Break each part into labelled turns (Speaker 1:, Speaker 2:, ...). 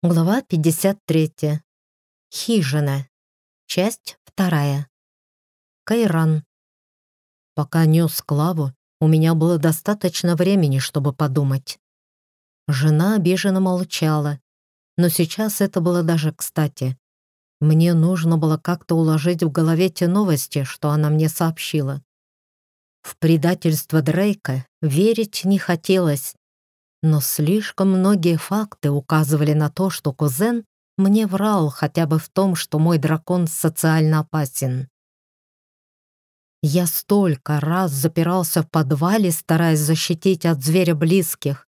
Speaker 1: Глава 53. Хижина. Часть вторая. Кайран. Пока нес Клаву, у меня было достаточно времени, чтобы подумать. Жена обиженно молчала, но сейчас это было даже кстати. Мне нужно было как-то уложить в голове те новости, что она мне сообщила. В предательство Дрейка верить не хотелось, но слишком многие факты указывали на то, что кузен мне врал хотя бы в том, что мой дракон социально опасен. Я столько раз запирался в подвале, стараясь защитить от зверя близких,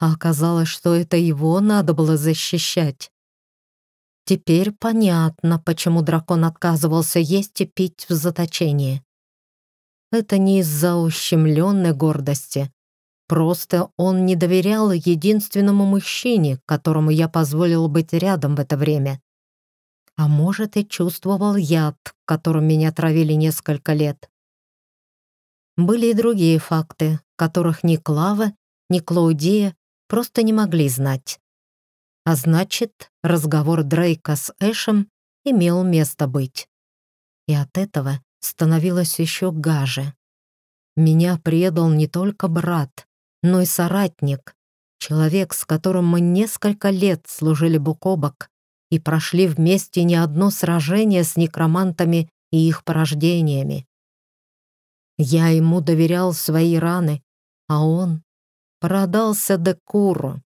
Speaker 1: а оказалось, что это его надо было защищать. Теперь понятно, почему дракон отказывался есть и пить в заточении. Это не из-за ущемленной гордости, Просто он не доверял единственному мужчине, которому я позволил быть рядом в это время. А может, и чувствовал яд, которым меня травили несколько лет. Были и другие факты, которых ни Клава, ни Клаудия просто не могли знать. А значит, разговор Дрейка с Эшем имел место быть. И от этого становилось еще гаже. Меня предал не только брат, но и соратник, человек, с которым мы несколько лет служили бок о бок и прошли вместе не одно сражение с некромантами и их порождениями. Я ему доверял свои раны, а он продался Декуру.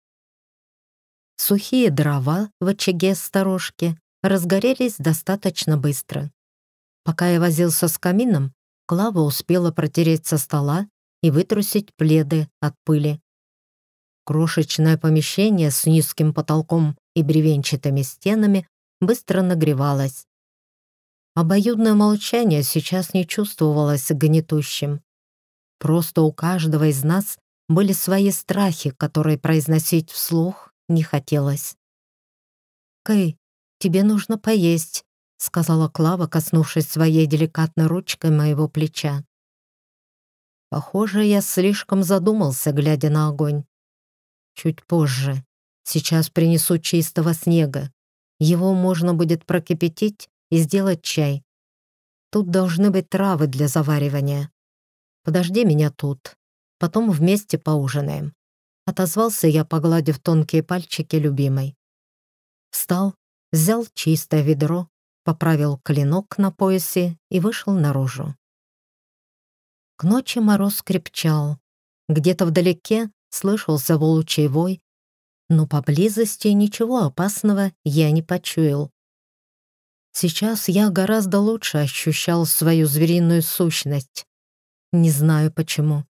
Speaker 1: Сухие дрова в очаге сторожки разгорелись достаточно быстро. Пока я возился с камином, Клава успела протереть со стола и вытрусить пледы от пыли. Крошечное помещение с низким потолком и бревенчатыми стенами быстро нагревалось. Обоюдное молчание сейчас не чувствовалось гнетущим. Просто у каждого из нас были свои страхи, которые произносить вслух не хотелось. «Кэй, тебе нужно поесть», — сказала Клава, коснувшись своей деликатной ручкой моего плеча. Похоже, я слишком задумался, глядя на огонь. Чуть позже. Сейчас принесу чистого снега. Его можно будет прокипятить и сделать чай. Тут должны быть травы для заваривания. Подожди меня тут. Потом вместе поужинаем. Отозвался я, погладив тонкие пальчики любимой. Встал, взял чистое ведро, поправил клинок на поясе и вышел наружу. К ночи мороз крепчал. Где-то вдалеке слышался волчий вой, но поблизости ничего опасного я не почуял. Сейчас я гораздо лучше ощущал свою звериную сущность. Не знаю почему.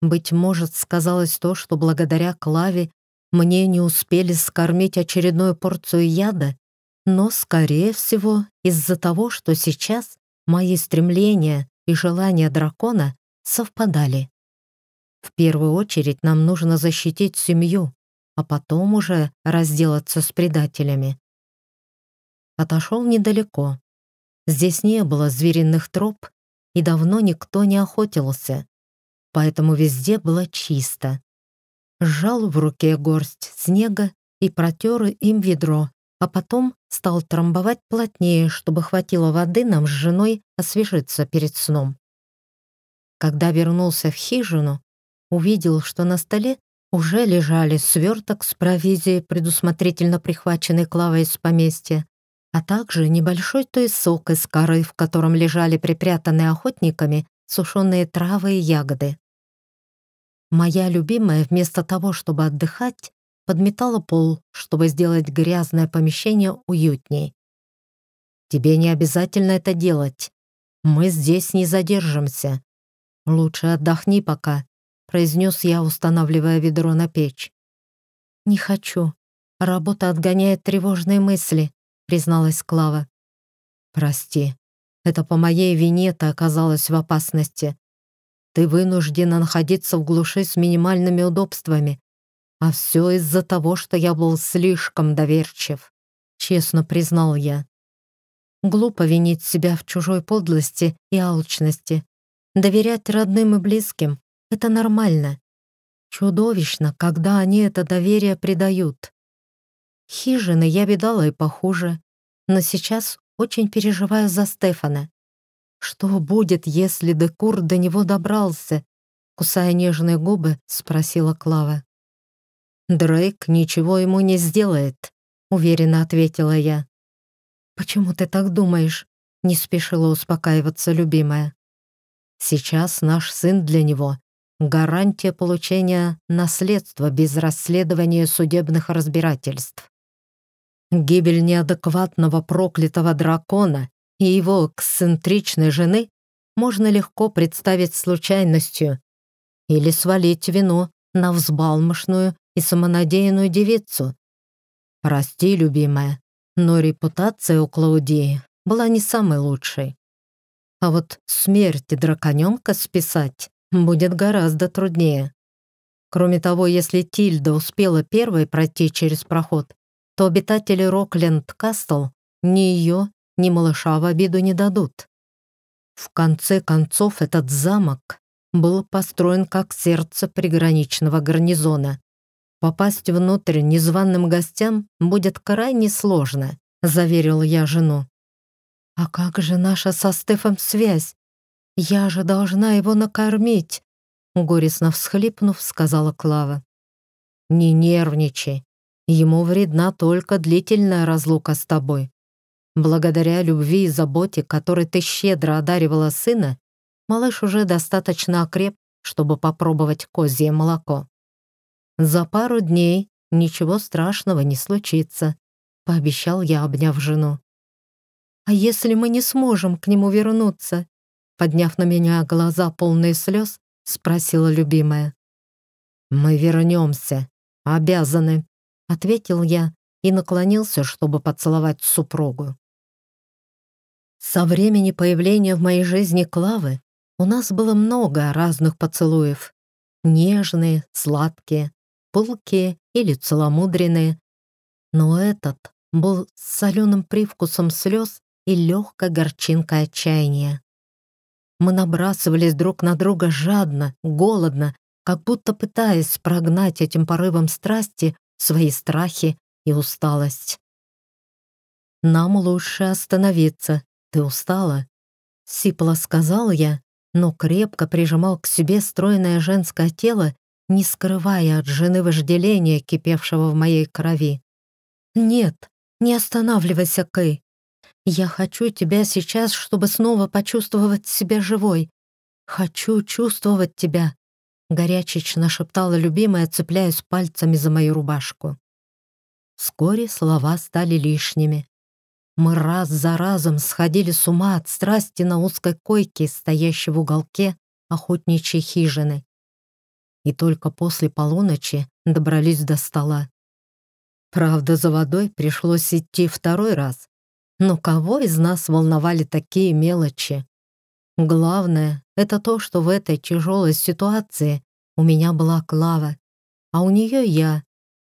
Speaker 1: Быть может, сказалось то, что благодаря Клаве мне не успели скормить очередную порцию яда, но, скорее всего, из-за того, что сейчас мои стремления и желания дракона совпадали. В первую очередь нам нужно защитить семью, а потом уже разделаться с предателями. Отошел недалеко. Здесь не было звериных троп, и давно никто не охотился, поэтому везде было чисто. Сжал в руке горсть снега и протер им ведро, а потом стал трамбовать плотнее, чтобы хватило воды нам с женой освежиться перед сном. Когда вернулся в хижину, увидел, что на столе уже лежали сверток с провизией, предусмотрительно прихваченной Клавой из поместья, а также небольшой туесок из коры, в котором лежали припрятанные охотниками сушеные травы и ягоды. Моя любимая, вместо того, чтобы отдыхать, подметала пол, чтобы сделать грязное помещение уютней. «Тебе не обязательно это делать. Мы здесь не задержимся. «Лучше отдохни пока», — произнес я, устанавливая ведро на печь. «Не хочу. Работа отгоняет тревожные мысли», — призналась Клава. «Прости. Это по моей вине ты оказалась в опасности. Ты вынуждена находиться в глуши с минимальными удобствами. А все из-за того, что я был слишком доверчив», — честно признал я. Глупо винить себя в чужой подлости и алчности. Доверять родным и близким — это нормально. Чудовищно, когда они это доверие предают. Хижины я видала и похуже, но сейчас очень переживаю за Стефана. Что будет, если Декур до него добрался? Кусая нежные губы, спросила Клава. «Дрейк ничего ему не сделает», — уверенно ответила я. «Почему ты так думаешь?» — не спешила успокаиваться любимая. «Сейчас наш сын для него — гарантия получения наследства без расследования судебных разбирательств. Гибель неадекватного проклятого дракона и его эксцентричной жены можно легко представить случайностью или свалить вину на взбалмошную и самонадеянную девицу. Прости, любимая, но репутация у Клаудии была не самой лучшей. А вот смерть драконёнка списать будет гораздо труднее. Кроме того, если Тильда успела первой пройти через проход, то обитатели Рокленд-Кастл ни ее, ни малыша в обиду не дадут. В конце концов, этот замок был построен как сердце приграничного гарнизона. Попасть внутрь незваным гостям будет крайне сложно, заверил я жену. А как же наша со Стефом связь? Я же должна его накормить, горестно всхлипнув, сказала Клава. Не нервничай. Ему вредна только длительная разлука с тобой. Благодаря любви и заботе, которой ты щедро одаривала сына, малыш уже достаточно окреп, чтобы попробовать козье молоко. За пару дней ничего страшного не случится, пообещал я, обняв жену. А если мы не сможем к нему вернуться? Подняв на меня глаза полные слез, спросила любимая. Мы вернемся, обязаны, ответил я и наклонился, чтобы поцеловать супругу. Со времени появления в моей жизни Клавы у нас было много разных поцелуев. Нежные, сладкие, пылкие или целомудренные. Но этот был с соленым привкусом слез и легкой горчинкой отчаяния. Мы набрасывались друг на друга жадно, голодно, как будто пытаясь прогнать этим порывом страсти свои страхи и усталость. «Нам лучше остановиться. Ты устала?» Сипло сказал я, но крепко прижимал к себе стройное женское тело не скрывая от жены вожделения, кипевшего в моей крови. «Нет, не останавливайся, Кэй. Я хочу тебя сейчас, чтобы снова почувствовать себя живой. Хочу чувствовать тебя», — горячечно шептала любимая, цепляясь пальцами за мою рубашку. Вскоре слова стали лишними. Мы раз за разом сходили с ума от страсти на узкой койке, стоящей в уголке охотничьей хижины и только после полуночи добрались до стола. Правда, за водой пришлось идти второй раз. Но кого из нас волновали такие мелочи? Главное — это то, что в этой тяжелой ситуации у меня была Клава, а у нее я.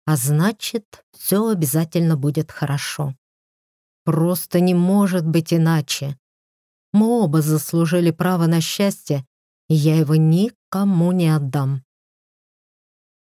Speaker 1: А значит, все обязательно будет хорошо. Просто не может быть иначе. Мы оба заслужили право на счастье, и я его никому не отдам.